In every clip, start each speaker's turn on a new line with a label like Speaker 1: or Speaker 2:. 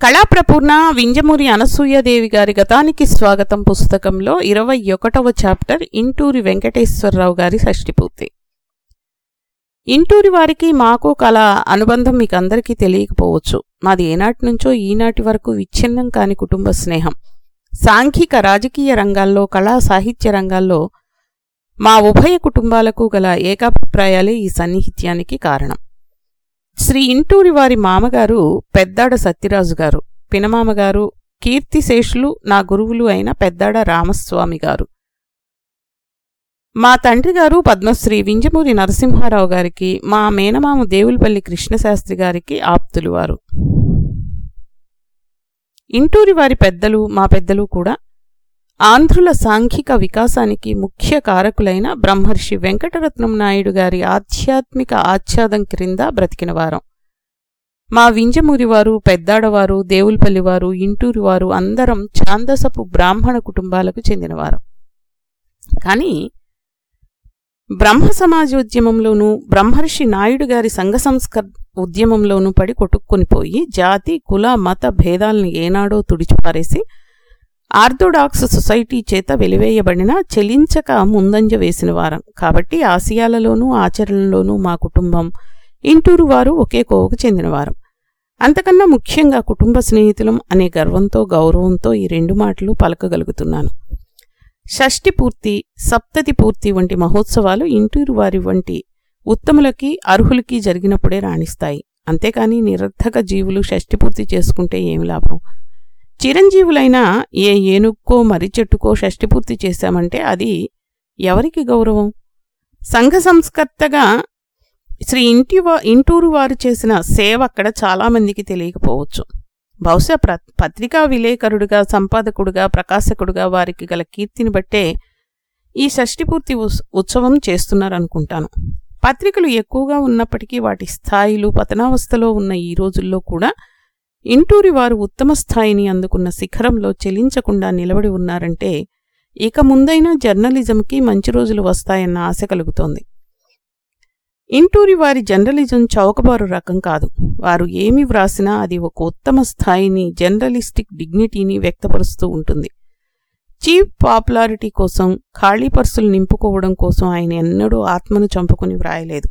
Speaker 1: కళాప్రపూర్ణ వింజమూరి అనసూయదేవి గారి గతానికి స్వాగతం పుస్తకంలో ఇరవై ఒకటవ చాప్టర్ ఇంటూరి వెంకటేశ్వరరావు గారి షష్టిపూర్తి ఇంటూరి వారికి మాకు కళ అనుబంధం మీకు అందరికీ తెలియకపోవచ్చు. మాది ఏనాటి నుంచో ఈనాటి వరకు విచ్ఛిన్నం కాని కుటుంబ స్నేహం. సాంఘిక రాజకీయ రంగాల్లో కళా సాహిత్య రంగాల్లో మా ఉభయ కుటుంబాలకు గల ఏకాభిప్రాయాలే ఈ సన్నిహిత్యానికి కారణం. శ్రీ ఇంటూరి వారి మామగారు పెద్దాడ సత్యరాజు గారు. పినమామగారు కీర్తిశేషులు నా గురువులు అయిన పెద్దాడ రామస్వామి గారు. మా తండ్రి గారు పద్మశ్రీ వింజమూరి నరసింహారావు గారికి మా మేనమామ దేవులపల్లి కృష్ణశాస్త్రి గారికి ఆప్తులు వారు. ఇంటూరి వారి పెద్దలు మా పెద్దలు కూడా ఆంధ్రుల సాంఘిక వికాసానికి ముఖ్య కారకులైన బ్రహ్మర్షి వెంకటరత్నం నాయుడు గారి ఆధ్యాత్మిక ఆచ్ఛాదం క్రింద బ్రతికినవారం మా వింజమూరివారు పెద్దాడవారు దేవుల్పల్లివారు ఇంటూరివారు అందరం ఛాందసపు బ్రాహ్మణ కుటుంబాలకు చెందినవారం కానీ బ్రహ్మ సమాజోద్యమంలోనూ బ్రహ్మర్షి నాయుడు గారి సంఘ సంస్కర్ ఉద్యమంలోనూ పడి కొట్టుక్కునిపోయి జాతి కుల మత భేదాలను ఏనాడో తుడిచిపారేసి ఆర్థోడాక్స్ సొసైటీ చేత వెలివేయబడిన చెలించక ముందంజ వేసిన వారం. కాబట్టి ఆసియాలలోనూ ఆచరణలోనూ మా కుటుంబం ఇంటూరు వారు ఒకే కోవకు చెందినవారం అంతకన్నా ముఖ్యంగా కుటుంబ స్నేహితులం అనే గర్వంతో గౌరవంతో ఈ రెండు మాటలు పలకగలుగుతున్నాను. షష్ఠి పూర్తి సప్తతి పూర్తి వంటి మహోత్సవాలు ఇంటూరు వారి వంటి ఉత్తములకి అర్హులకి జరిగినప్పుడే రాణిస్తాయి. అంతేకాని నిరర్ధక జీవులు షష్ఠి పూర్తి చేసుకుంటే ఏమి లాభం? చిరంజీవులైనా ఏ ఏనుక్కో మరి చెట్టుకో షష్టిపూర్తి చేశామంటే అది ఎవరికి గౌరవం? సంఘ సంస్కర్తగా శ్రీ ఇంటి ఇంటూరు వారు చేసిన సేవ అక్కడ చాలామందికి తెలియకపోవచ్చు. బహుశా ప్ర పత్రికా విలేకరుడుగా సంపాదకుడుగా ప్రకాశకుడుగా వారికి గల కీర్తిని బట్టే ఈ షష్టిపూర్తి ఉత్సవం చేస్తున్నారనుకుంటాను. పత్రికలు ఎక్కువగా ఉన్నప్పటికీ వాటి స్థాయిలు పతనావస్థలో ఉన్న ఈ రోజుల్లో కూడా ఇంటూరి వారు ఉత్తమ స్థాయిని అందుకున్న శిఖరంలో చెలించకుండా నిలబడి ఉన్నారంటే ఇక ముందైనా జర్నలిజంకి మంచి రోజులు వస్తాయన్న ఆశ కలుగుతోంది. ఇంటూరి వారి జర్నలిజం చౌకబారు రకం కాదు. వారు ఏమి వ్రాసినా అది ఒక ఉత్తమ స్థాయిని జర్నలిస్టిక్ డిగ్నిటీని వ్యక్తపరుస్తూ ఉంటుంది. చీప్ పాపులారిటీ కోసం ఖాళీ పర్సులు నింపుకోవడం కోసం ఆయన ఎన్నడూ ఆత్మను చంపుకుని వ్రాయలేదు.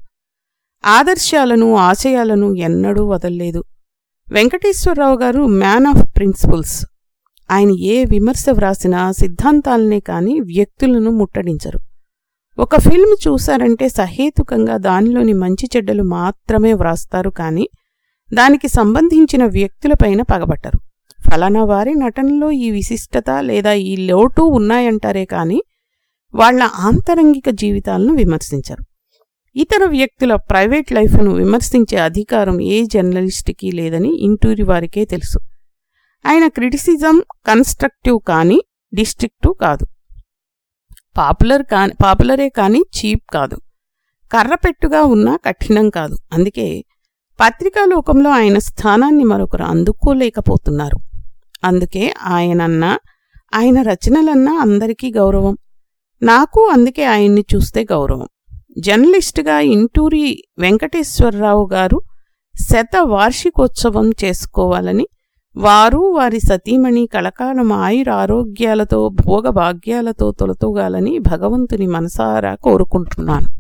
Speaker 1: ఆదర్శాలను ఆశయాలను ఎన్నడూ వదల్లేదు. వెంకటేశ్వరరావు గారు మ్యాన్ ఆఫ్ ప్రిన్సిపల్స్. ఆయన ఏ విమర్శ వ్రాసినా సిద్ధాంతాలనే కాని వ్యక్తులను ముట్టడించరు. ఒక ఫిల్మ్ చూశారంటే సహేతుకంగా దానిలోని మంచి చెడ్డలు మాత్రమే వ్రాస్తారు కానీ దానికి సంబంధించిన వ్యక్తులపైన పగబట్టరు. ఫలానా వారి నటనలో ఈ విశిష్టత లేదా ఈ లోటు ఉన్నాయంటారే కానీ వాళ్ళ ఆంతరంగిక జీవితాలను విమర్శించరు. ఇతర వ్యక్తుల ప్రైవేట్ లైఫ్ను విమర్శించే అధికారం ఏ జర్నలిస్ట్కి లేదని ఇంటూరి వారికే తెలుసు. ఆయన క్రిటిసిజం కన్స్ట్రక్టివ్ కానీ డిస్ట్రిక్టివ్ కాదు. పాపులర్ కానీ పాపులరే కానీ చీప్ కాదు. కర్రపెట్టుగా ఉన్నా కఠినం కాదు. అందుకే పత్రికా లోకంలో ఆయన స్థానాన్ని మరొకరు అందుకోలేకపోతున్నారు. అందుకే ఆయనన్నా ఆయన రచనలన్నా అందరికీ గౌరవం. నాకు అందుకే ఆయన్ని చూస్తే గౌరవం. జర్నలిస్టుగా ఇంటూరి వెంకటేశ్వరరావు గారు శత వార్షికోత్సవం చేసుకోవాలని వారు వారి సతీమణి కళకాలం ఆయుర ఆరోగ్యాలతో భోగభాగ్యాలతో తొలతూగాలని భగవంతుని మనసారా కోరుకుంటున్నాను.